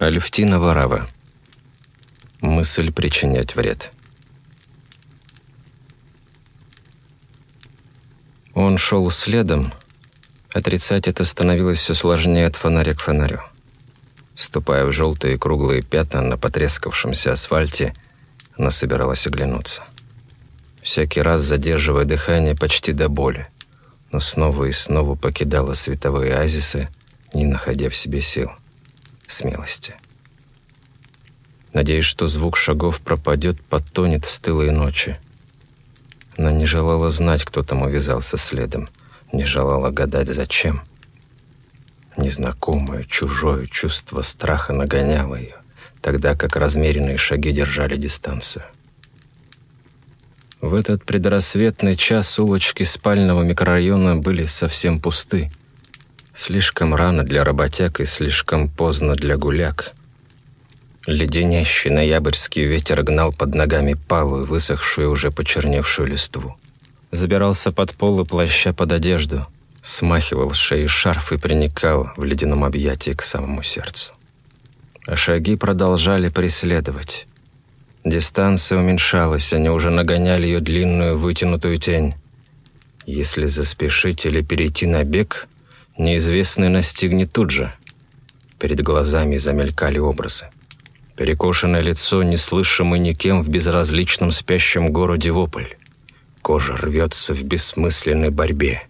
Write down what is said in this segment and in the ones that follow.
Альфтина Варава. Мысль причинять вред. Он шел следом. Отрицать это становилось все сложнее от фонаря к фонарю. Ступая в желтые круглые пятна на потрескавшемся асфальте, она собиралась оглянуться. Всякий раз задерживая дыхание почти до боли, но снова и снова покидала световые оазисы, не находя в себе сил смелости. Надеясь, что звук шагов пропадет, потонет в стылые ночи. Она не желала знать, кто там увязался следом, не желала гадать, зачем. Незнакомое, чужое чувство страха нагоняло ее, тогда как размеренные шаги держали дистанцию. В этот предрассветный час улочки спального микрорайона были совсем пусты — Слишком рано для работяг и слишком поздно для гуляк. Леденящий ноябрьский ветер гнал под ногами палую, высохшую уже почерневшую листву. Забирался под пол и плаща под одежду, смахивал с шеи шарф и приникал в ледяном объятии к самому сердцу. А шаги продолжали преследовать. Дистанция уменьшалась, они уже нагоняли ее длинную вытянутую тень. Если заспешить или перейти на бег, Неизвестный настигнет тут же. Перед глазами замелькали образы. Перекошенное лицо, неслышимый никем в безразличном спящем городе вопль. Кожа рвется в бессмысленной борьбе.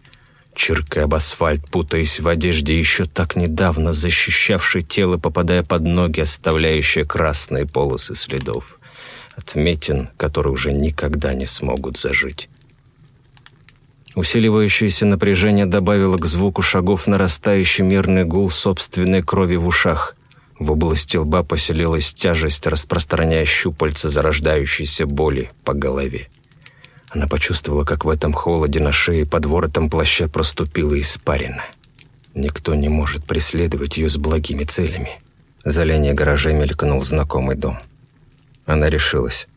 Чиркая об асфальт, путаясь в одежде, еще так недавно защищавшей тело, попадая под ноги, оставляющие красные полосы следов. Отметин, которые уже никогда не смогут зажить. Усиливающееся напряжение добавило к звуку шагов нарастающий мирный гул собственной крови в ушах. В области лба поселилась тяжесть, распространяя щупальца зарождающейся боли по голове. Она почувствовала, как в этом холоде на шее под воротом плаща проступила испарина. Никто не может преследовать ее с благими целями. За линией гаражей мелькнул знакомый дом. Она решилась.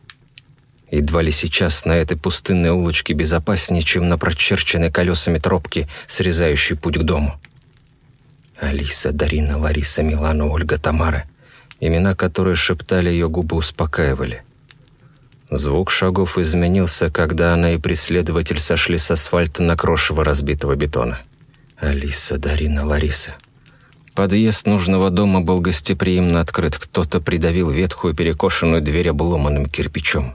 Едва ли сейчас на этой пустынной улочке безопаснее, чем на прочерченной колесами тропке, срезающей путь к дому. Алиса, Дарина, Лариса, Милана, Ольга, Тамара. Имена, которые шептали ее губы, успокаивали. Звук шагов изменился, когда она и преследователь сошли с асфальта на крошево разбитого бетона. Алиса, Дарина, Лариса. Подъезд нужного дома был гостеприимно открыт. Кто-то придавил ветхую перекошенную дверь обломанным кирпичом.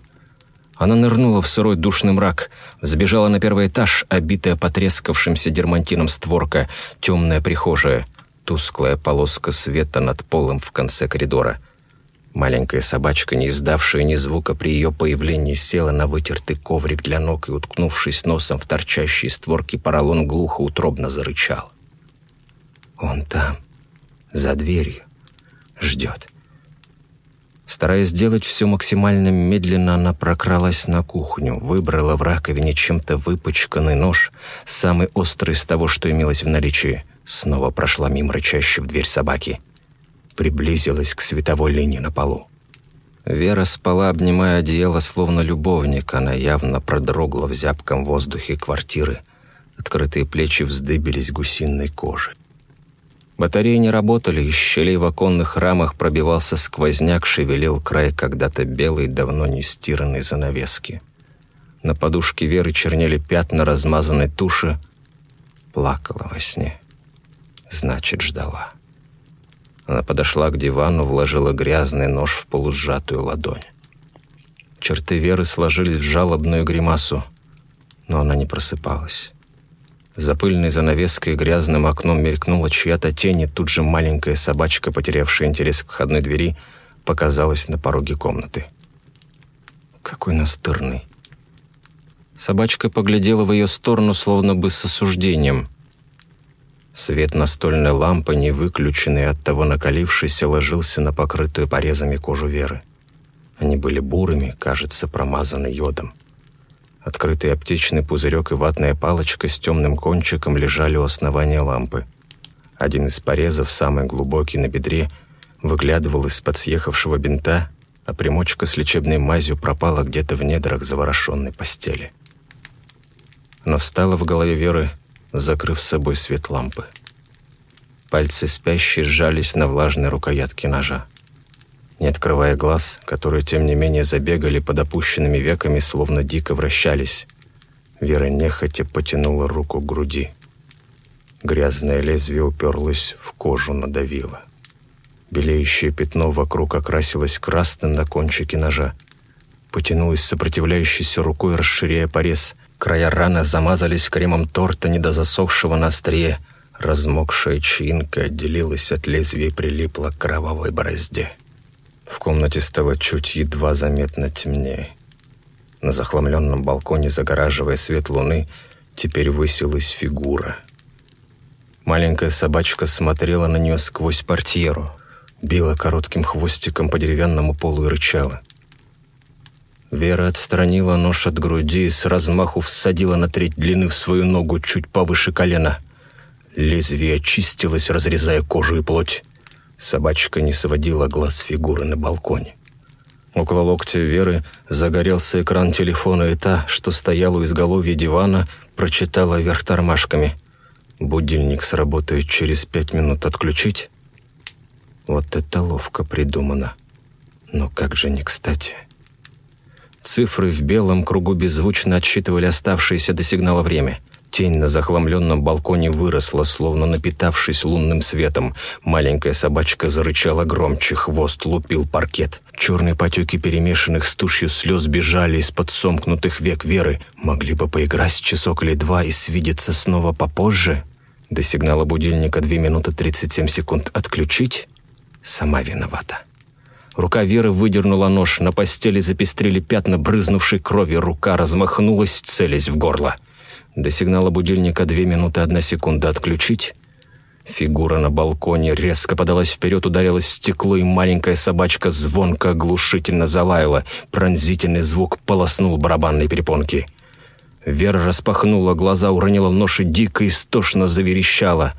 Она нырнула в сырой душный мрак, сбежала на первый этаж, обитая потрескавшимся дермантином створка, темная прихожая, тусклая полоска света над полом в конце коридора. Маленькая собачка, не издавшая ни звука при ее появлении, села на вытертый коврик для ног и, уткнувшись носом в торчащие створки, поролон глухо утробно зарычал. «Он там, за дверью, ждет». Стараясь сделать все максимально медленно, она прокралась на кухню, выбрала в раковине чем-то выпачканный нож, самый острый из того, что имелось в наличии, снова прошла мимо рычащей в дверь собаки. Приблизилась к световой линии на полу. Вера спала, обнимая одеяло, словно любовник. Она явно продрогла в зябком воздухе квартиры. Открытые плечи вздыбились гусиной кожей. Батареи не работали, из щелей в оконных рамах пробивался сквозняк, шевелил край когда-то белой, давно не стиранной занавески. На подушке Веры чернели пятна размазанной туши. Плакала во сне. Значит, ждала. Она подошла к дивану, вложила грязный нож в полусжатую ладонь. Черты Веры сложились в жалобную гримасу, но она не просыпалась. За пыльной занавеской грязным окном мелькнула чья-то тень, и тут же маленькая собачка, потерявшая интерес к входной двери, показалась на пороге комнаты. Какой настырный. Собачка поглядела в ее сторону, словно бы с осуждением. Свет настольной лампы, не выключенный, оттого накалившийся, ложился на покрытую порезами кожу Веры. Они были бурыми, кажется, промазаны йодом. Открытый аптечный пузырек и ватная палочка с темным кончиком лежали у основания лампы. Один из порезов, самый глубокий на бедре, выглядывал из-под съехавшего бинта, а примочка с лечебной мазью пропала где-то в недрах заворошенной постели. Она встала в голове Веры, закрыв с собой свет лампы. Пальцы спящие сжались на влажной рукоятке ножа. Не открывая глаз, которые, тем не менее, забегали под опущенными веками, словно дико вращались, Вера нехотя потянула руку к груди. Грязное лезвие уперлось в кожу, надавило. Белеющее пятно вокруг окрасилось красным на кончике ножа. Потянулась сопротивляющейся рукой, расширяя порез. Края раны замазались кремом торта, недозасохшего на острие. Размокшая чинка отделилась от лезвия и прилипла к кровавой борозде. В комнате стало чуть едва заметно темнее. На захламленном балконе, загораживая свет луны, теперь высилась фигура. Маленькая собачка смотрела на нее сквозь портьеру, била коротким хвостиком по деревянному полу и рычала. Вера отстранила нож от груди и с размаху всадила на треть длины в свою ногу чуть повыше колена. Лезвие очистилось, разрезая кожу и плоть. Собачка не сводила глаз фигуры на балконе. Около локтя Веры загорелся экран телефона, и та, что стояла у изголовья дивана, прочитала вверх тормашками. «Будильник сработает через пять минут. Отключить?» Вот это ловко придумано. Но как же не кстати. Цифры в белом кругу беззвучно отсчитывали оставшееся до сигнала время. Тень на захламленном балконе выросла, словно напитавшись лунным светом. Маленькая собачка зарычала громче, хвост лупил паркет. Черные потеки перемешанных с тушью слез бежали из-под сомкнутых век Веры. Могли бы поиграть часок или два и свидеться снова попозже? До сигнала будильника 2 минуты 37 секунд отключить? Сама виновата. Рука Веры выдернула нож, на постели запестрили пятна брызнувшей крови, рука размахнулась, целясь в горло. До сигнала будильника две минуты одна секунда отключить. Фигура на балконе резко подалась вперед, ударилась в стекло, и маленькая собачка звонко оглушительно залаяла. Пронзительный звук полоснул барабанной перепонки. Вера распахнула глаза, уронила нож и дико истошно заверещала.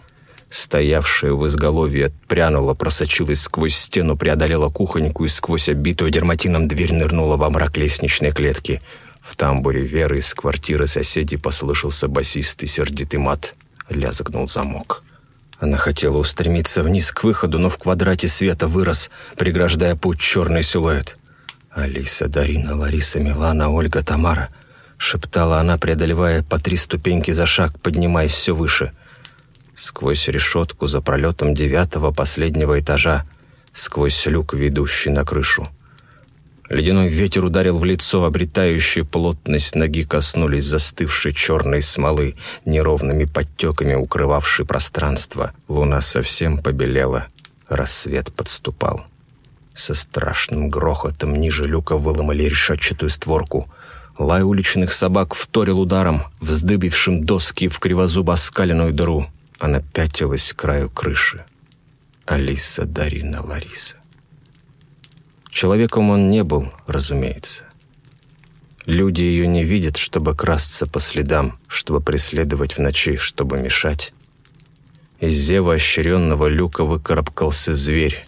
Стоявшая в изголовье отпрянула, просочилась сквозь стену, преодолела кухоньку и сквозь обитую дерматином дверь нырнула во мрак лестничной клетки. В тамбуре Веры из квартиры соседей послышался басистый сердитый мат. Лязгнул замок. Она хотела устремиться вниз к выходу, но в квадрате света вырос, преграждая путь черный силуэт. «Алиса, Дарина, Лариса, Милана, Ольга, Тамара», — шептала она, преодолевая по три ступеньки за шаг, поднимаясь все выше — сквозь решетку за пролетом девятого последнего этажа, сквозь люк, ведущий на крышу. Ледяной ветер ударил в лицо, обретающие плотность ноги коснулись застывшей черной смолы, неровными подтеками укрывавшей пространство. Луна совсем побелела, рассвет подступал. Со страшным грохотом ниже люка выломали решетчатую створку. Лай уличных собак вторил ударом, вздыбившим доски в кривозубо оскаленную дыру. Она пятилась к краю крыши. Алиса, Дарина, Лариса. Человеком он не был, разумеется. Люди ее не видят, чтобы красться по следам, чтобы преследовать в ночи, чтобы мешать. Из зева ощеренного люка выкарабкался зверь.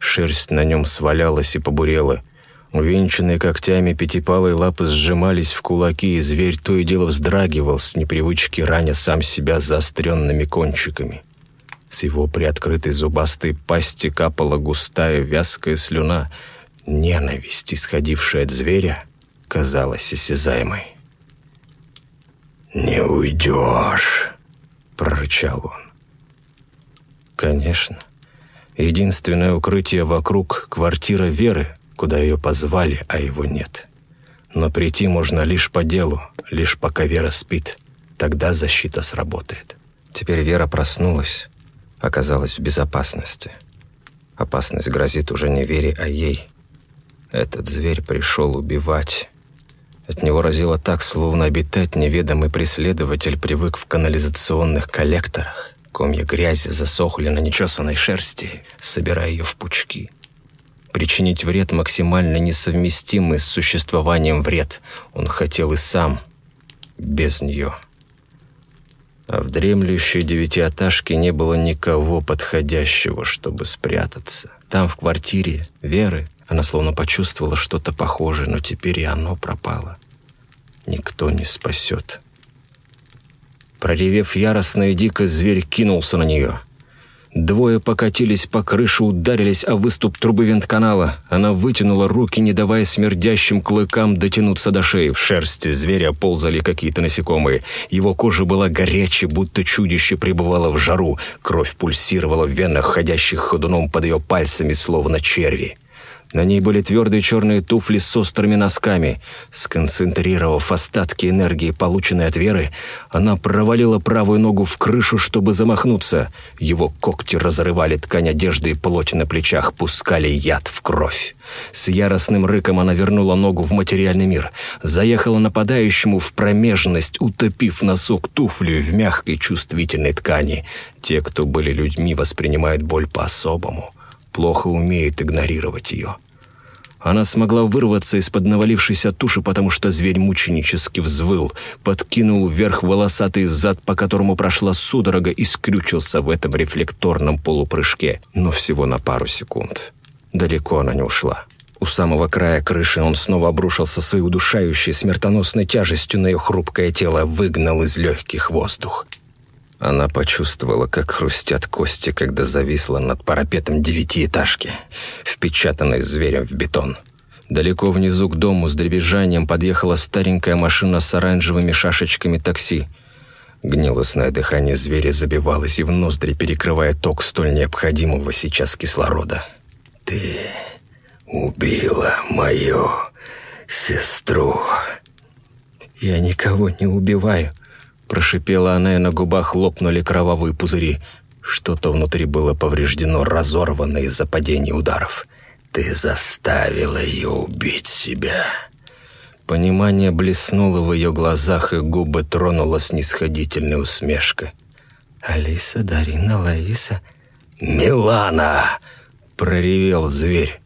Шерсть на нем свалялась и побурела — Увенчанные когтями пятипалые лапы сжимались в кулаки, и зверь то и дело вздрагивал с непривычки, раня сам себя заостренными кончиками. С его приоткрытой зубастой пасти капала густая вязкая слюна. Ненависть, исходившая от зверя, казалась осязаемой. «Не уйдешь!» — прорычал он. «Конечно. Единственное укрытие вокруг — квартира Веры, куда ее позвали, а его нет. Но прийти можно лишь по делу, лишь пока Вера спит. Тогда защита сработает. Теперь Вера проснулась, оказалась в безопасности. Опасность грозит уже не Вере, а ей. Этот зверь пришел убивать. От него разило так, словно обитать неведомый преследователь привык в канализационных коллекторах. Комья грязи засохли на нечесанной шерсти, собирая ее в пучки причинить вред максимально несовместимый с существованием вред. Он хотел и сам, без нее. А в дремлющей девятиэтажке не было никого подходящего, чтобы спрятаться. Там, в квартире Веры, она словно почувствовала что-то похожее, но теперь и оно пропало. Никто не спасет. Проревев яростно и дико, зверь кинулся на нее — Двое покатились по крыше, ударились о выступ трубы вентканала. Она вытянула руки, не давая смердящим клыкам дотянуться до шеи. В шерсти зверя ползали какие-то насекомые. Его кожа была горячей, будто чудище пребывало в жару. Кровь пульсировала в венах, ходящих ходуном под ее пальцами, словно черви. На ней были твердые черные туфли с острыми носками. Сконцентрировав остатки энергии, полученной от Веры, она провалила правую ногу в крышу, чтобы замахнуться. Его когти разрывали ткань одежды и плоть на плечах, пускали яд в кровь. С яростным рыком она вернула ногу в материальный мир, заехала нападающему в промежность, утопив носок туфлю в мягкой чувствительной ткани. Те, кто были людьми, воспринимают боль по-особому плохо умеет игнорировать ее. Она смогла вырваться из-под навалившейся туши, потому что зверь мученически взвыл, подкинул вверх волосатый зад, по которому прошла судорога, и скрючился в этом рефлекторном полупрыжке, но всего на пару секунд. Далеко она не ушла. У самого края крыши он снова обрушился своей удушающей смертоносной тяжестью на ее хрупкое тело, выгнал из легких воздух. Она почувствовала, как хрустят кости, когда зависла над парапетом девятиэтажки, впечатанной зверем в бетон. Далеко внизу к дому с дребезжанием подъехала старенькая машина с оранжевыми шашечками такси. Гнилостное дыхание зверя забивалось и в ноздри, перекрывая ток столь необходимого сейчас кислорода. «Ты убила мою сестру». «Я никого не убиваю», Прошипела она, и на губах лопнули кровавые пузыри. Что-то внутри было повреждено, разорвано из-за падения ударов. «Ты заставила ее убить себя». Понимание блеснуло в ее глазах, и губы тронула снисходительная усмешка. «Алиса, Дарина, Лаиса...» «Милана!» — проревел зверь.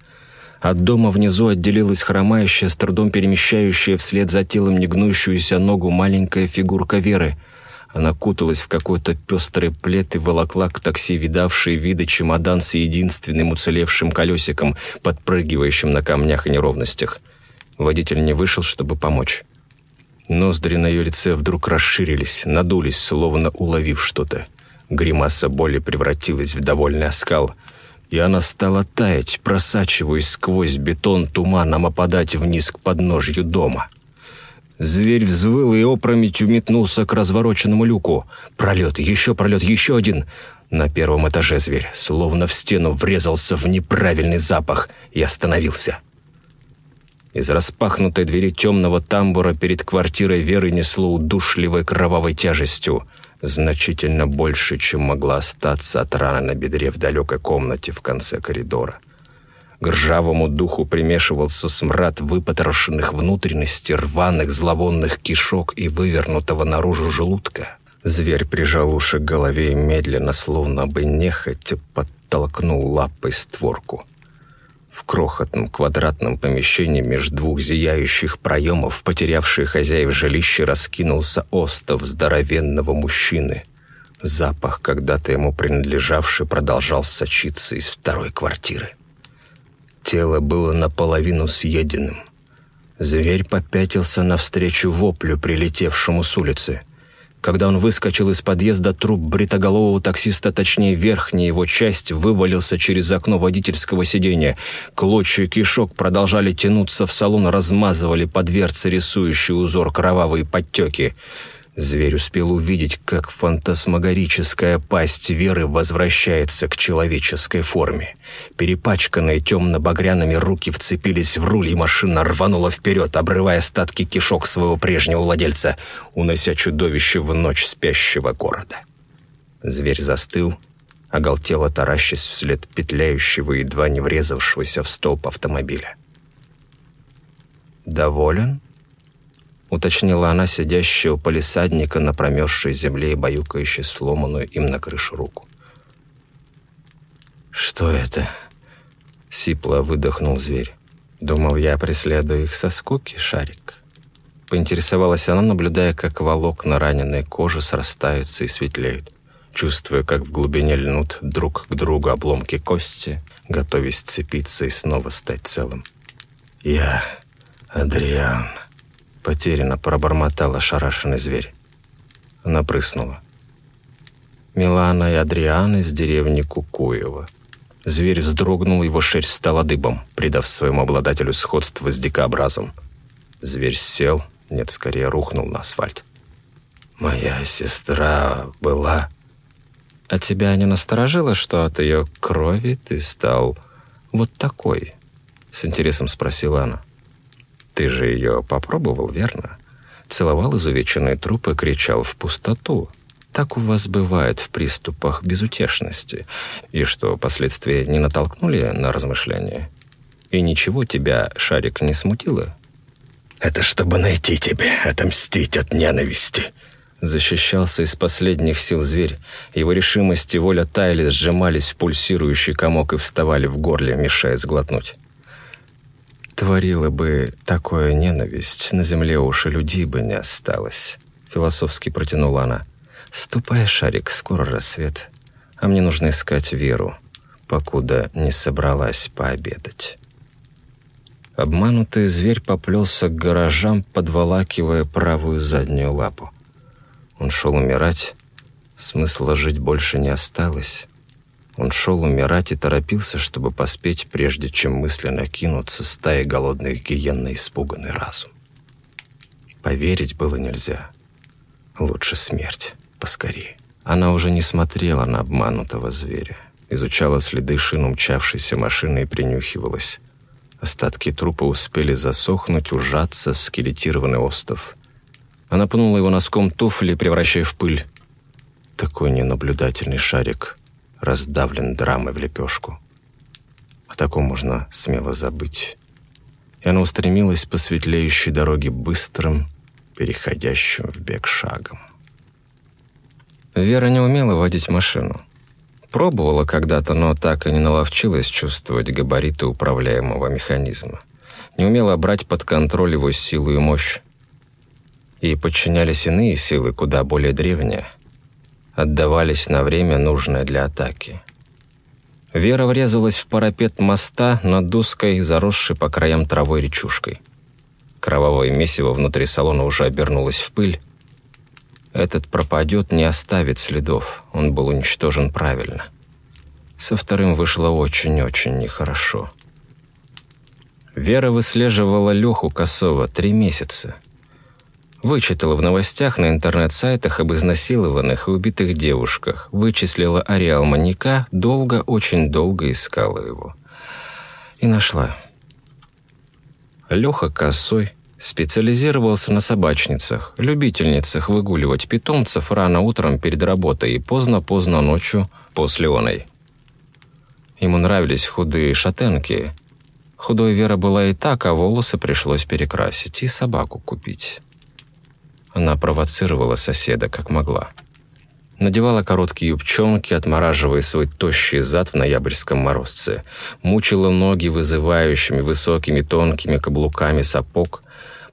От дома внизу отделилась хромающая, с трудом перемещающая вслед за телом негнущуюся ногу маленькая фигурка Веры. Она куталась в какой-то пестрый плед и волокла к такси видавшие виды чемодан с единственным уцелевшим колесиком, подпрыгивающим на камнях и неровностях. Водитель не вышел, чтобы помочь. Ноздри на ее лице вдруг расширились, надулись, словно уловив что-то. Гримаса боли превратилась в довольный оскал — и она стала таять, просачиваясь сквозь бетон туманом опадать вниз к подножью дома. Зверь взвыл и опрометью метнулся к развороченному люку. Пролет, еще пролет, еще один. На первом этаже зверь, словно в стену, врезался в неправильный запах и остановился. Из распахнутой двери темного тамбура перед квартирой Веры несло удушливой кровавой тяжестью – значительно больше, чем могла остаться от раны на бедре в далекой комнате в конце коридора. К ржавому духу примешивался смрад выпотрошенных внутренностей, рваных зловонных кишок и вывернутого наружу желудка. Зверь прижал уши к голове и медленно, словно бы нехотя, подтолкнул лапой створку. В крохотном квадратном помещении между двух зияющих проемов, потерявший хозяев жилища, раскинулся остов здоровенного мужчины. Запах, когда-то ему принадлежавший, продолжал сочиться из второй квартиры. Тело было наполовину съеденным. Зверь попятился навстречу воплю, прилетевшему с улицы. Когда он выскочил из подъезда, труп бритоголового таксиста, точнее верхняя его часть, вывалился через окно водительского сиденья. Клочья кишок продолжали тянуться в салон, размазывали по дверце рисующий узор кровавые подтеки. Зверь успел увидеть, как фантасмагорическая пасть Веры возвращается к человеческой форме. Перепачканные темно-багряными руки вцепились в руль, и машина рванула вперед, обрывая остатки кишок своего прежнего владельца, унося чудовище в ночь спящего города. Зверь застыл, оголтело таращась вслед петляющего, едва не врезавшегося в столб автомобиля. «Доволен?» Уточнила она, сидящая у полисадника на промерзшей земле и баюкающей сломанную им на крышу руку. «Что это?» — сипло выдохнул зверь. «Думал, я преследую их со скуки, шарик». Поинтересовалась она, наблюдая, как волокна раненой кожи срастаются и светлеют, чувствуя, как в глубине льнут друг к другу обломки кости, готовясь сцепиться и снова стать целым. «Я Адриан», Потерянно пробормотал ошарашенный зверь. Она прыснула. Милана и Адриан из деревни Кукуева. Зверь вздрогнул, его шерсть стала дыбом, придав своему обладателю сходство с дикообразом. Зверь сел, нет, скорее рухнул на асфальт. «Моя сестра была...» «А тебя не насторожило, что от ее крови ты стал вот такой?» С интересом спросила она. «Ты же ее попробовал, верно?» Целовал изувеченные трупы, кричал в пустоту. Так у вас бывает в приступах безутешности. И что, последствия не натолкнули на размышления? И ничего тебя, Шарик, не смутило? Это чтобы найти тебя, отомстить от ненависти. Защищался из последних сил зверь. Его решимость и воля таяли, сжимались в пульсирующий комок и вставали в горле, мешая сглотнуть. Творила бы такое ненависть, на земле уж и людей бы не осталось. Философски протянула она. «Ступай, Шарик, скоро рассвет. А мне нужно искать Веру, покуда не собралась пообедать». Обманутый зверь поплелся к гаражам, подволакивая правую заднюю лапу. Он шел умирать, смысла жить больше не осталось. Он шел умирать и торопился, чтобы поспеть, прежде чем мысленно кинуться стаи голодных гиен на испуганный разум. Поверить было нельзя. Лучше смерть, поскорее. Она уже не смотрела на обманутого зверя, изучала следы шин умчавшейся машины и принюхивалась. Остатки трупа успели засохнуть, ужаться в скелетированный остов. Она пнула его носком туфли, превращая в пыль. Такой ненаблюдательный шарик раздавлен драмой в лепешку. О таком можно смело забыть. И она устремилась по светлеющей дороге быстрым, переходящим в бег шагом. Вера не умела водить машину. Пробовала когда-то, но так и не наловчилась чувствовать габариты управляемого механизма. Не умела брать под контроль его силу и мощь и подчинялись иные силы, куда более древние, отдавались на время, нужное для атаки. Вера врезалась в парапет моста над узкой, заросшей по краям травой речушкой. Кровавое месиво внутри салона уже обернулось в пыль. Этот пропадет, не оставит следов, он был уничтожен правильно. Со вторым вышло очень-очень нехорошо. Вера выслеживала Леху Косова три месяца – Вычитала в новостях на интернет-сайтах об изнасилованных и убитых девушках. Вычислила ареал маньяка, долго, очень долго искала его. И нашла. Леха Косой специализировался на собачницах, любительницах выгуливать питомцев рано утром перед работой и поздно-поздно ночью после оной. Ему нравились худые шатенки. Худой Вера была и так, а волосы пришлось перекрасить и собаку купить. Она провоцировала соседа как могла. Надевала короткие юбчонки, отмораживая свой тощий зад в ноябрьском морозце. Мучила ноги вызывающими высокими тонкими каблуками сапог.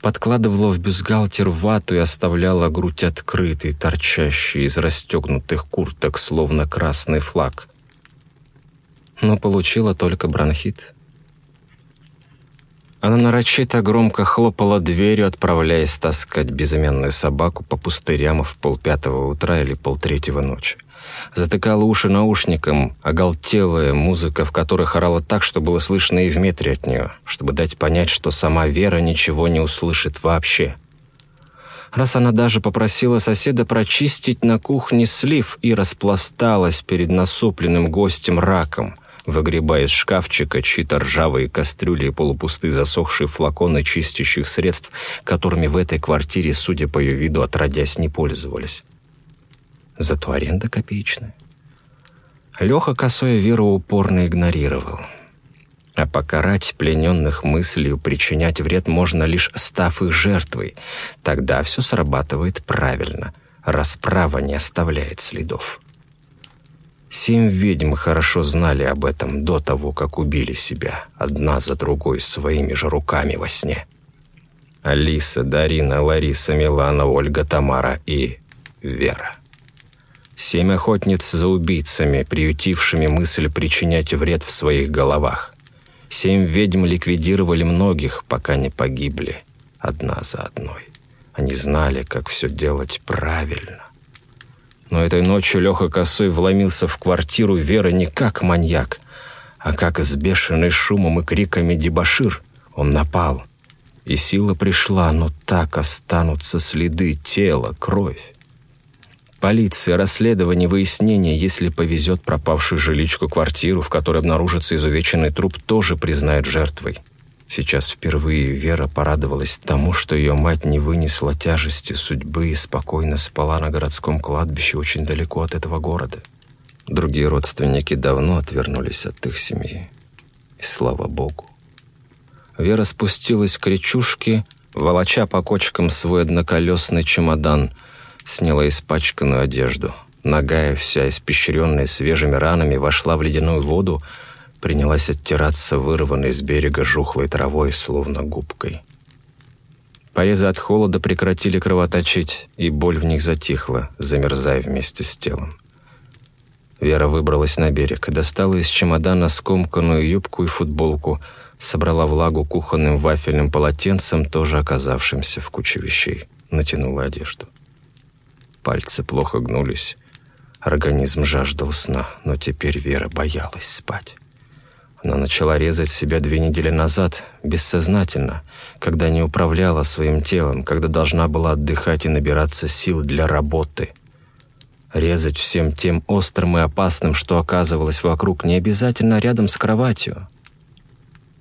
Подкладывала в бюстгальтер вату и оставляла грудь открытой, торчащей из расстегнутых курток, словно красный флаг. Но получила только бронхит. Она нарочито громко хлопала дверью, отправляясь таскать безымянную собаку по пустырям в полпятого утра или полтретьего ночи. Затыкала уши наушником, оголтелая музыка, в которой орала так, что было слышно и в метре от нее, чтобы дать понять, что сама Вера ничего не услышит вообще. Раз она даже попросила соседа прочистить на кухне слив и распласталась перед насупленным гостем раком – выгребая из шкафчика чьи-то ржавые кастрюли и полупустые засохшие флаконы чистящих средств, которыми в этой квартире, судя по ее виду, отродясь не пользовались. Зато аренда копеечная. Леха косое веру упорно игнорировал. А покарать плененных мыслью причинять вред можно лишь став их жертвой. Тогда все срабатывает правильно. Расправа не оставляет следов. Семь ведьм хорошо знали об этом до того, как убили себя, одна за другой своими же руками во сне. Алиса, Дарина, Лариса, Милана, Ольга, Тамара и Вера. Семь охотниц за убийцами, приютившими мысль причинять вред в своих головах. Семь ведьм ликвидировали многих, пока не погибли, одна за одной. Они знали, как все делать правильно. Но этой ночью Леха Косой вломился в квартиру Веры не как маньяк, а как с бешеной шумом и криками дебошир. Он напал. И сила пришла, но так останутся следы тела, кровь. Полиция, расследование, выяснение, если повезет пропавшую жиличку квартиру, в которой обнаружится изувеченный труп, тоже признают жертвой. Сейчас впервые Вера порадовалась тому, что ее мать не вынесла тяжести судьбы и спокойно спала на городском кладбище очень далеко от этого города. Другие родственники давно отвернулись от их семьи. И слава богу. Вера спустилась к речушке, волоча по кочкам свой одноколесный чемодан, сняла испачканную одежду. Ногая, вся испещренная свежими ранами, вошла в ледяную воду, принялась оттираться вырванной с берега жухлой травой, словно губкой. Порезы от холода прекратили кровоточить, и боль в них затихла, замерзая вместе с телом. Вера выбралась на берег, достала из чемодана скомканную юбку и футболку, собрала влагу кухонным вафельным полотенцем, тоже оказавшимся в куче вещей, натянула одежду. Пальцы плохо гнулись, организм жаждал сна, но теперь Вера боялась спать. Она начала резать себя две недели назад, бессознательно, когда не управляла своим телом, когда должна была отдыхать и набираться сил для работы. Резать всем тем острым и опасным, что оказывалось вокруг, не обязательно рядом с кроватью.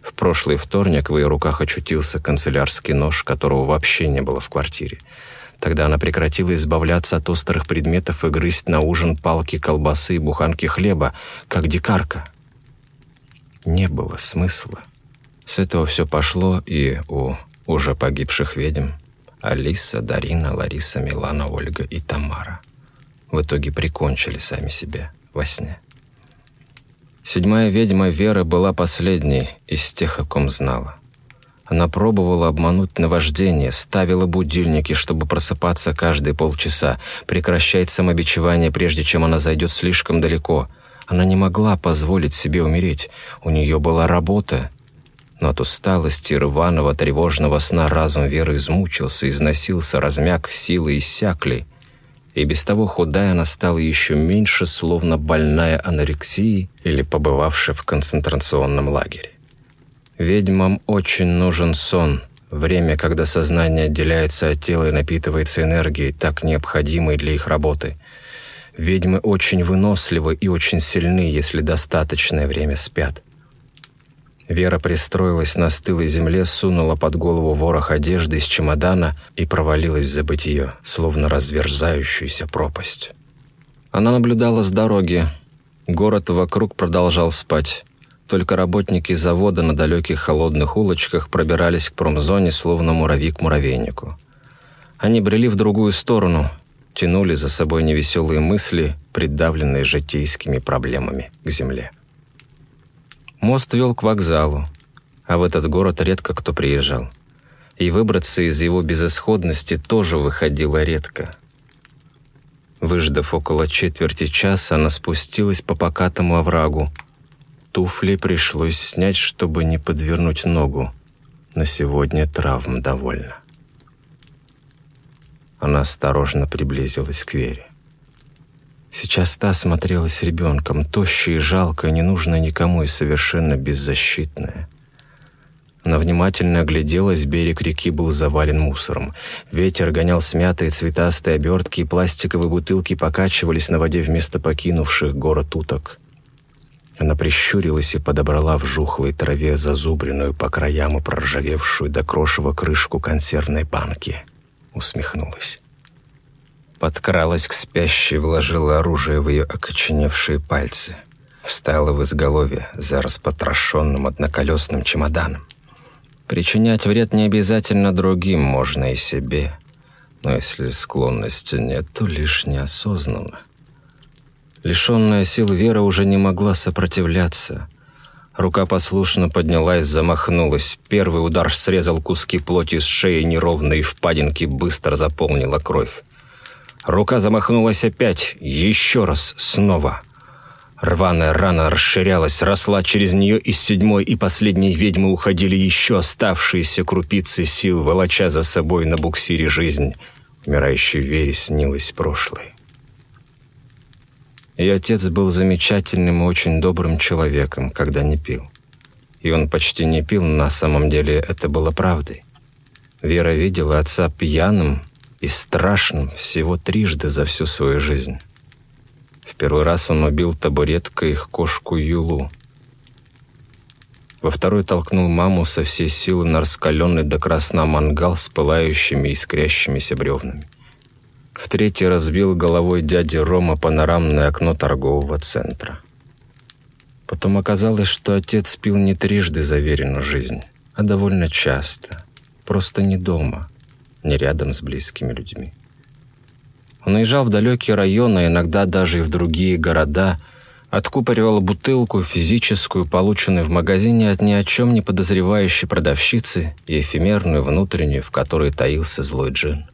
В прошлый вторник в ее руках очутился канцелярский нож, которого вообще не было в квартире. Тогда она прекратила избавляться от острых предметов и грызть на ужин палки колбасы и буханки хлеба, как дикарка — не было смысла. С этого все пошло и у уже погибших ведьм Алиса, Дарина, Лариса, Милана, Ольга и Тамара. В итоге прикончили сами себя во сне. Седьмая ведьма Вера была последней из тех, о ком знала. Она пробовала обмануть наваждение, ставила будильники, чтобы просыпаться каждые полчаса, прекращать самобичевание, прежде чем она зайдет слишком далеко – она не могла позволить себе умереть. У нее была работа. Но от усталости, рваного, тревожного сна разум Веры измучился, износился, размяк, силы иссякли. И без того худая она стала еще меньше, словно больная анорексией или побывавшая в концентрационном лагере. Ведьмам очень нужен сон, время, когда сознание отделяется от тела и напитывается энергией, так необходимой для их работы – Ведьмы очень выносливы и очень сильны, если достаточное время спят. Вера пристроилась на стылой земле, сунула под голову ворох одежды из чемодана и провалилась в забытие, словно разверзающуюся пропасть. Она наблюдала с дороги. Город вокруг продолжал спать. Только работники завода на далеких холодных улочках пробирались к промзоне, словно муравьи к муравейнику. Они брели в другую сторону, тянули за собой невеселые мысли, придавленные житейскими проблемами к земле. Мост вел к вокзалу, а в этот город редко кто приезжал. И выбраться из его безысходности тоже выходило редко. Выждав около четверти часа, она спустилась по покатому оврагу. Туфли пришлось снять, чтобы не подвернуть ногу. На сегодня травм довольно. Она осторожно приблизилась к Вере. Сейчас та смотрелась ребенком, тощая и жалкая, ненужная никому и совершенно беззащитная. Она внимательно огляделась, берег реки был завален мусором. Ветер гонял смятые цветастые обертки, и пластиковые бутылки покачивались на воде вместо покинувших город уток. Она прищурилась и подобрала в жухлой траве зазубренную по краям и проржавевшую до крошева крышку консервной банки — усмехнулась. Подкралась к спящей, вложила оружие в ее окоченевшие пальцы. Встала в изголовье за распотрошенным одноколесным чемоданом. Причинять вред не обязательно другим, можно и себе. Но если склонности нет, то лишь неосознанно. Лишенная сил Вера уже не могла сопротивляться. Рука послушно поднялась, замахнулась. Первый удар срезал куски плоти с шеи неровные впадинки, быстро заполнила кровь. Рука замахнулась опять, еще раз, снова. Рваная рана расширялась, росла через нее из седьмой и последней ведьмы уходили еще оставшиеся крупицы сил, волоча за собой на буксире жизнь. Умирающей вере снилось прошлое. Ее отец был замечательным и очень добрым человеком, когда не пил. И он почти не пил, на самом деле это было правдой. Вера видела отца пьяным и страшным всего трижды за всю свою жизнь. В первый раз он убил табуреткой их кошку Юлу. Во второй толкнул маму со всей силы на раскаленный до красна мангал с пылающими и искрящимися бревнами. В третий разбил головой дяди Рома панорамное окно торгового центра. Потом оказалось, что отец пил не трижды заверенную жизнь, а довольно часто. Просто не дома, не рядом с близкими людьми. Он уезжал в далекие районы, иногда даже и в другие города, откупоривал бутылку физическую, полученную в магазине от ни о чем не подозревающей продавщицы, и эфемерную внутреннюю, в которой таился злой джин.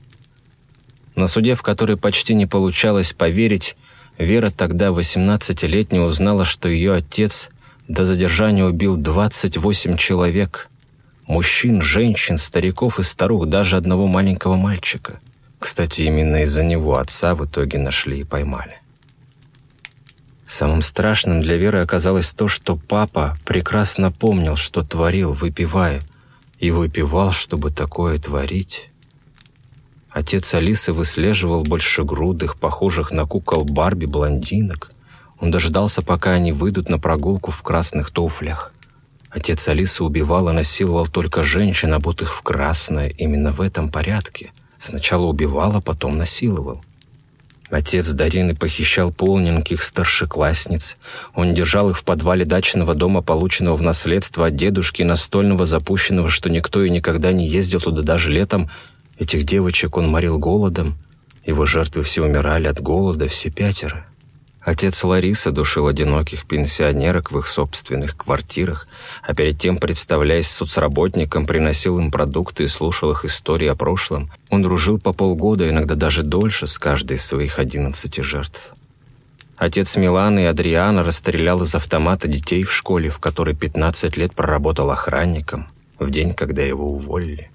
На суде, в который почти не получалось поверить, Вера тогда, 18-летняя, узнала, что ее отец до задержания убил 28 человек. Мужчин, женщин, стариков и старух, даже одного маленького мальчика. Кстати, именно из-за него отца в итоге нашли и поймали. Самым страшным для Веры оказалось то, что папа прекрасно помнил, что творил, выпивая, и выпивал, чтобы такое творить. Отец Алисы выслеживал большегрудых, похожих на кукол Барби блондинок. Он дождался, пока они выйдут на прогулку в красных туфлях. Отец Алисы убивал и насиловал только женщин, обутых в красное, именно в этом порядке. Сначала убивал, а потом насиловал. Отец Дарины похищал полненьких старшеклассниц. Он держал их в подвале дачного дома, полученного в наследство от дедушки, настольного запущенного, что никто и никогда не ездил туда даже летом, Этих девочек он морил голодом. Его жертвы все умирали от голода, все пятеро. Отец Ларисы душил одиноких пенсионерок в их собственных квартирах, а перед тем, представляясь соцработником, приносил им продукты и слушал их истории о прошлом. Он дружил по полгода, иногда даже дольше, с каждой из своих одиннадцати жертв. Отец Миланы и Адриана расстрелял из автомата детей в школе, в которой 15 лет проработал охранником, в день, когда его уволили.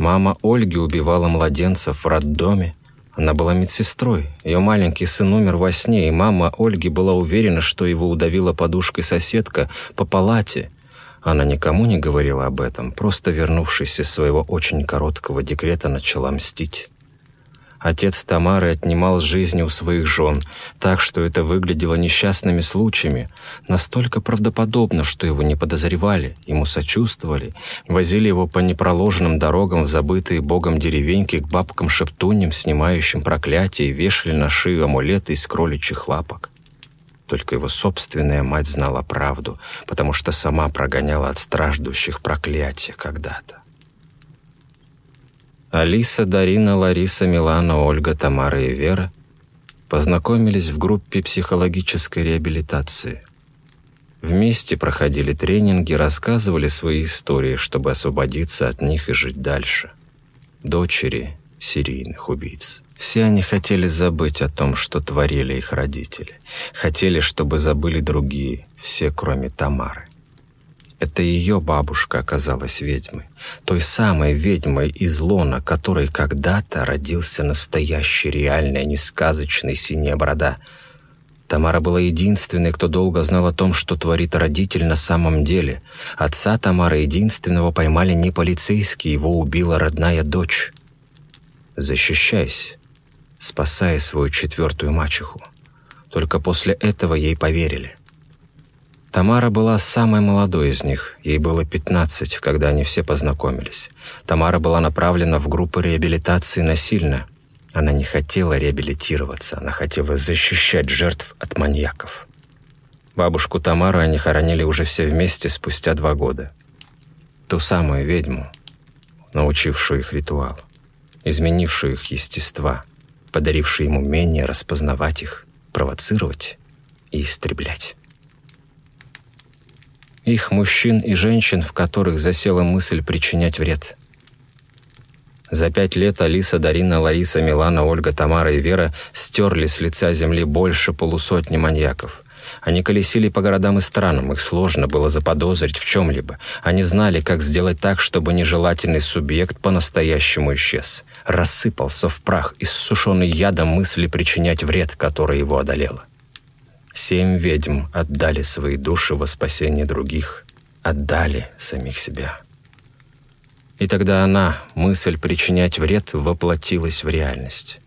Мама Ольги убивала младенцев в роддоме. Она была медсестрой. Ее маленький сын умер во сне, и мама Ольги была уверена, что его удавила подушкой соседка по палате. Она никому не говорила об этом, просто вернувшись из своего очень короткого декрета начала мстить. Отец Тамары отнимал жизни у своих жен, так что это выглядело несчастными случаями, настолько правдоподобно, что его не подозревали, ему сочувствовали, возили его по непроложенным дорогам в забытые богом деревеньки к бабкам-шептуням, снимающим проклятие, вешали на шею амулеты из кроличьих лапок. Только его собственная мать знала правду, потому что сама прогоняла от страждущих проклятия когда-то. Алиса, Дарина, Лариса, Милана, Ольга, Тамара и Вера познакомились в группе психологической реабилитации. Вместе проходили тренинги, рассказывали свои истории, чтобы освободиться от них и жить дальше. Дочери серийных убийц. Все они хотели забыть о том, что творили их родители. Хотели, чтобы забыли другие, все, кроме Тамары. Это ее бабушка оказалась ведьмой. Той самой ведьмой из лона, которой когда-то родился настоящий, реальный, а не сказочный синяя борода. Тамара была единственной, кто долго знал о том, что творит родитель на самом деле. Отца Тамары единственного поймали не полицейские, его убила родная дочь. Защищайся, спасая свою четвертую мачеху. Только после этого ей поверили. Тамара была самой молодой из них, ей было 15, когда они все познакомились. Тамара была направлена в группу реабилитации насильно. Она не хотела реабилитироваться, она хотела защищать жертв от маньяков. Бабушку Тамару они хоронили уже все вместе спустя два года. Ту самую ведьму, научившую их ритуал, изменившую их естества, подарившую им умение распознавать их, провоцировать и истреблять их мужчин и женщин, в которых засела мысль причинять вред. За пять лет Алиса, Дарина, Лариса, Милана, Ольга, Тамара и Вера стерли с лица земли больше полусотни маньяков. Они колесили по городам и странам, их сложно было заподозрить в чем-либо. Они знали, как сделать так, чтобы нежелательный субъект по-настоящему исчез. Рассыпался в прах, иссушенный ядом мысли причинять вред, который его одолело. Семь ведьм отдали свои души во спасение других, отдали самих себя. И тогда она, мысль причинять вред, воплотилась в реальность.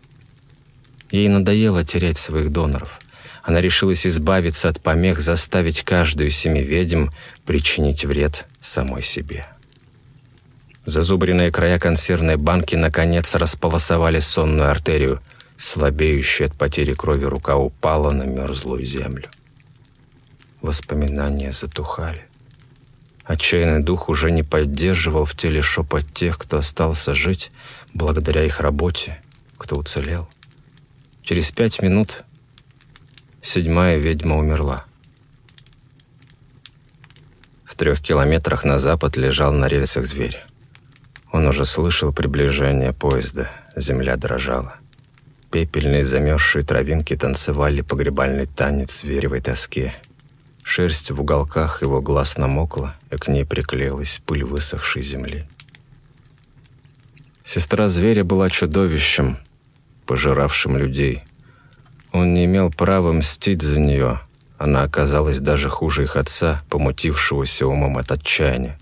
Ей надоело терять своих доноров. Она решилась избавиться от помех, заставить каждую семи ведьм причинить вред самой себе. Зазубренные края консервной банки наконец располосовали сонную артерию. Слабеющая от потери крови рука упала на мерзлую землю. Воспоминания затухали. Отчаянный дух уже не поддерживал в теле шепот тех, кто остался жить благодаря их работе, кто уцелел. Через пять минут седьмая ведьма умерла. В трех километрах на запад лежал на рельсах зверь. Он уже слышал приближение поезда, земля дрожала. Пепельные замерзшие травинки танцевали погребальный танец в зверевой тоске. Шерсть в уголках его глаз намокла, и к ней приклеилась пыль высохшей земли. Сестра зверя была чудовищем, пожиравшим людей. Он не имел права мстить за нее. Она оказалась даже хуже их отца, помутившегося умом от отчаяния.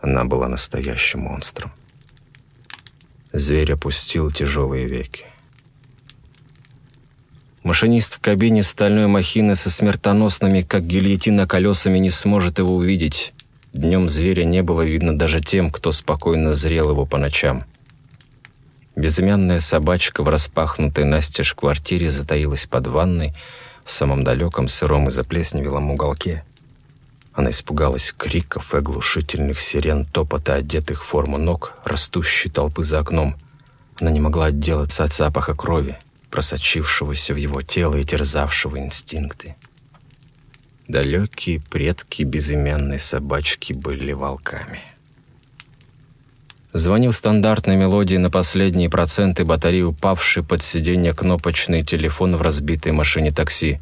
Она была настоящим монстром. Зверь опустил тяжелые веки. Машинист в кабине стальной махины со смертоносными, как гильотина, колесами не сможет его увидеть. Днем зверя не было видно даже тем, кто спокойно зрел его по ночам. Безымянная собачка в распахнутой настежь квартире затаилась под ванной в самом далеком сыром и заплесневелом уголке. Она испугалась криков и оглушительных сирен, топота одетых в форму ног, растущей толпы за окном. Она не могла отделаться от запаха крови, просочившегося в его тело и терзавшего инстинкты. Далекие предки безымянной собачки были волками. Звонил стандартной мелодией на последние проценты батареи упавший под сиденье кнопочный телефон в разбитой машине такси.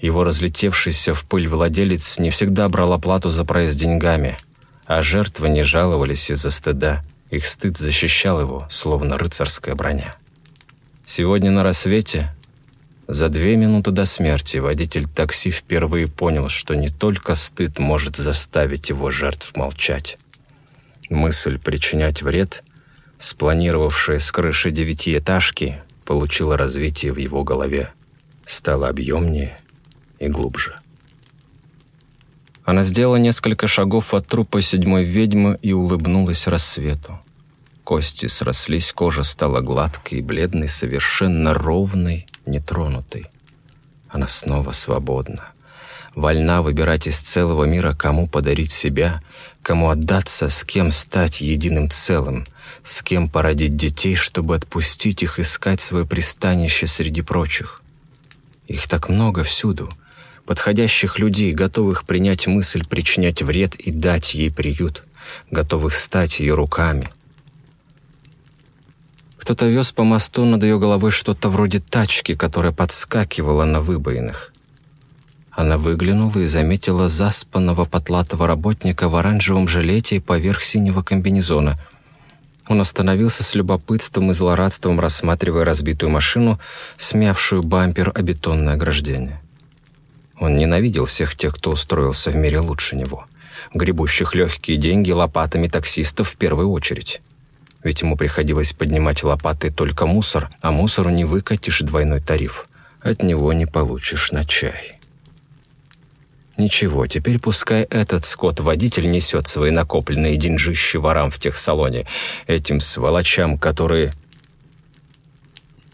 Его разлетевшийся в пыль владелец не всегда брал оплату за проезд деньгами, а жертвы не жаловались из-за стыда. Их стыд защищал его, словно рыцарская броня. Сегодня на рассвете, за две минуты до смерти, водитель такси впервые понял, что не только стыд может заставить его жертв молчать. Мысль причинять вред, спланировавшая с крыши девятиэтажки, получила развитие в его голове, стала объемнее и глубже. Она сделала несколько шагов от трупа седьмой ведьмы и улыбнулась рассвету. Кости срослись, кожа стала гладкой бледной, совершенно ровной, нетронутой. Она снова свободна. Вольна выбирать из целого мира, кому подарить себя, кому отдаться, с кем стать единым целым, с кем породить детей, чтобы отпустить их искать свое пристанище среди прочих. Их так много всюду, подходящих людей, готовых принять мысль причинять вред и дать ей приют, готовых стать ее руками, кто-то вез по мосту над ее головой что-то вроде тачки, которая подскакивала на выбоинах. Она выглянула и заметила заспанного потлатого работника в оранжевом жилете поверх синего комбинезона. Он остановился с любопытством и злорадством, рассматривая разбитую машину, смявшую бампер о бетонное ограждение. Он ненавидел всех тех, кто устроился в мире лучше него, гребущих легкие деньги лопатами таксистов в первую очередь ведь ему приходилось поднимать лопатой только мусор, а мусору не выкатишь двойной тариф. От него не получишь на чай. Ничего, теперь пускай этот скот-водитель несет свои накопленные деньжищи ворам в техсалоне, этим сволочам, которые...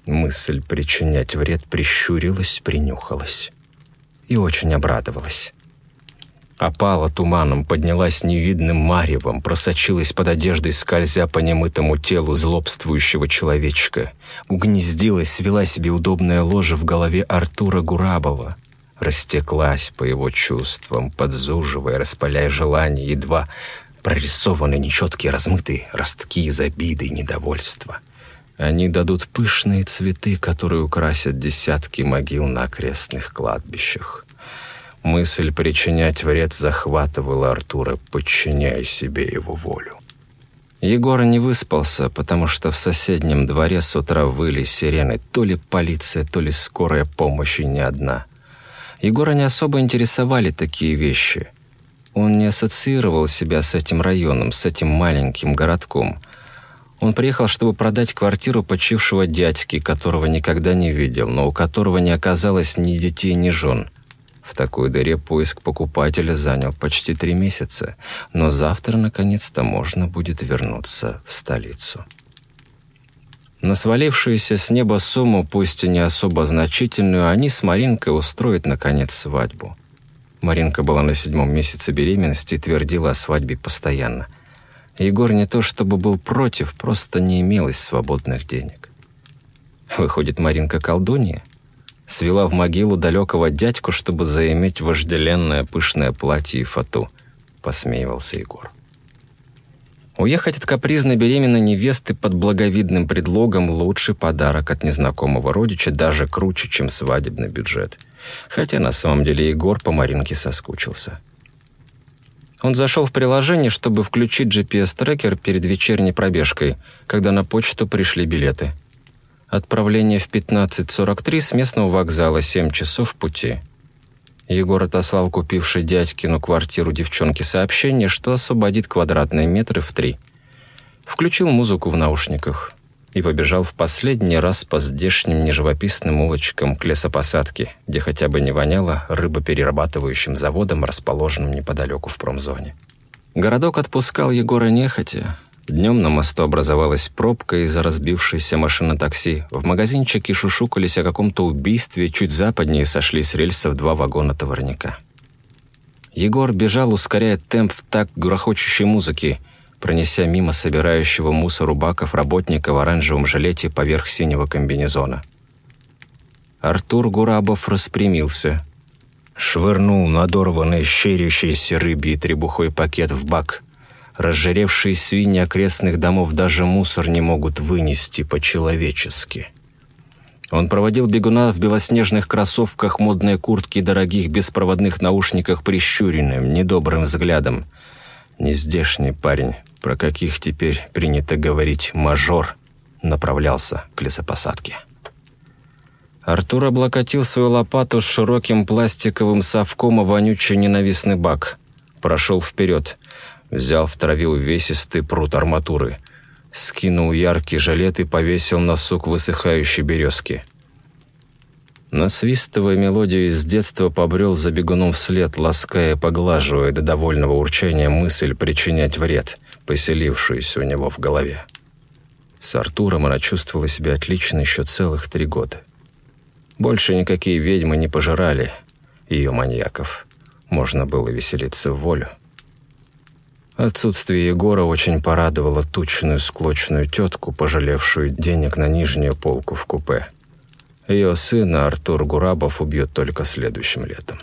Мысль причинять вред прищурилась, принюхалась. И очень обрадовалась опала туманом, поднялась невидным маревом, просочилась под одеждой, скользя по немытому телу злобствующего человечка, угнездилась, свела себе удобное ложе в голове Артура Гурабова, растеклась по его чувствам, подзуживая, распаляя желания, едва прорисованы нечеткие размытые ростки из обиды и недовольства. Они дадут пышные цветы, которые украсят десятки могил на окрестных кладбищах. Мысль причинять вред захватывала Артура, подчиняя себе его волю. Егор не выспался, потому что в соседнем дворе с утра выли сирены. То ли полиция, то ли скорая помощь и не одна. Егора не особо интересовали такие вещи. Он не ассоциировал себя с этим районом, с этим маленьким городком. Он приехал, чтобы продать квартиру почившего дядьки, которого никогда не видел, но у которого не оказалось ни детей, ни жен – в такой дыре поиск покупателя занял почти три месяца, но завтра наконец-то можно будет вернуться в столицу. На свалившуюся с неба сумму, пусть и не особо значительную, они с Маринкой устроят, наконец, свадьбу. Маринка была на седьмом месяце беременности и твердила о свадьбе постоянно. Егор не то чтобы был против, просто не имелось свободных денег. Выходит, Маринка колдунья? Свела в могилу далекого дядьку, чтобы заиметь вожделенное пышное платье и фату», — посмеивался Егор. Уехать от капризной беременной невесты под благовидным предлогом – лучший подарок от незнакомого родича, даже круче, чем свадебный бюджет. Хотя на самом деле Егор по Маринке соскучился. Он зашел в приложение, чтобы включить GPS-трекер перед вечерней пробежкой, когда на почту пришли билеты – Отправление в 15.43 с местного вокзала, 7 часов пути. Егор отослал купивший дядькину квартиру девчонке сообщение, что освободит квадратные метры в три. Включил музыку в наушниках и побежал в последний раз по здешним неживописным улочкам к лесопосадке, где хотя бы не воняло рыбоперерабатывающим заводом, расположенным неподалеку в промзоне. Городок отпускал Егора нехотя, Днем на мосту образовалась пробка из-за разбившейся машины такси. В магазинчике шушукались о каком-то убийстве, чуть западнее сошли с рельсов два вагона товарника. Егор бежал, ускоряя темп в такт грохочущей музыки, пронеся мимо собирающего мусор убаков работника в оранжевом жилете поверх синего комбинезона. Артур Гурабов распрямился, швырнул надорванный щерящийся рыбий требухой пакет в бак – Разжиревшие свиньи окрестных домов даже мусор не могут вынести по-человечески. Он проводил бегуна в белоснежных кроссовках, модной куртке и дорогих беспроводных наушниках прищуренным, недобрым взглядом. Нездешний парень, про каких теперь принято говорить «мажор», направлялся к лесопосадке. Артур облокотил свою лопату с широким пластиковым совком о вонючий ненавистный бак. Прошел вперед взял в траве увесистый прут арматуры, скинул яркий жилет и повесил на сук высыхающей березки. Насвистывая мелодию из детства, побрел за бегуном вслед, лаская, поглаживая до довольного урчания мысль причинять вред, поселившуюся у него в голове. С Артуром она чувствовала себя отлично еще целых три года. Больше никакие ведьмы не пожирали ее маньяков. Можно было веселиться в волю. Отсутствие Егора очень порадовало тучную склочную тетку, пожалевшую денег на нижнюю полку в купе. Ее сына Артур Гурабов убьет только следующим летом.